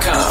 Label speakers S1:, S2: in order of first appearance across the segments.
S1: Come.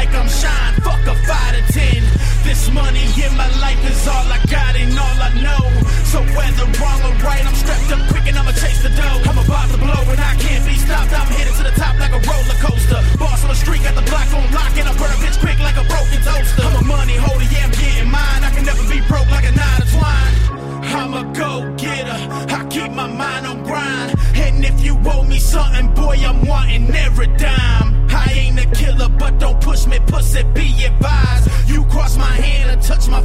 S1: Like I'm shine. Fuck a five to ten. This money in my life is all I got and all I know. So whether wrong or right, something, boy, I'm wanting every dime. I ain't a killer, but don't push me, pussy, be advised. You cross my hand and touch my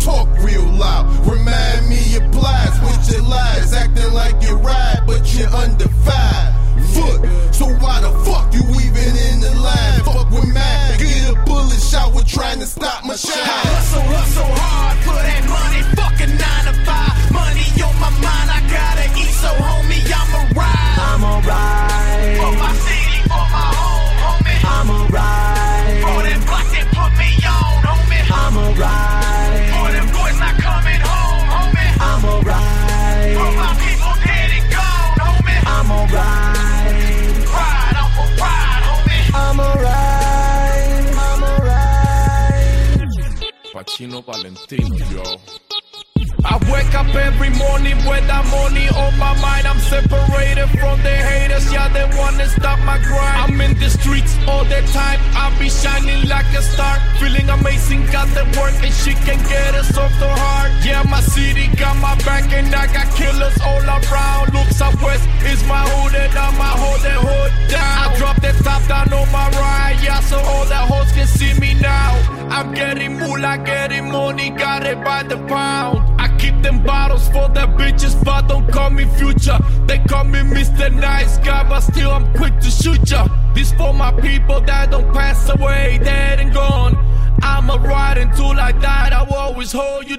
S2: talk real loud, remind me of plies with your lies, acting like you ride, but you're under five foot. So why the fuck you
S3: Valentin, yo.
S4: I wake up every morning with that money on my mind. I'm separated from the haters, yeah, they wanna stop my grind. I'm in the streets all the time. I be shining like a star, feeling amazing. Got the work and she can get us off the heart. Yeah, my city got my back and I got killers all around. Look southwest is my hood and I'ma hold hood I'm getting moolah, getting money, got it by the pound. I keep them bottles for the bitches, but don't call me future. They call me Mr. Nice Guy, but still I'm quick to shoot ya. This for my people that don't pass away, dead and gone. I'ma ride until I die, I will always hold you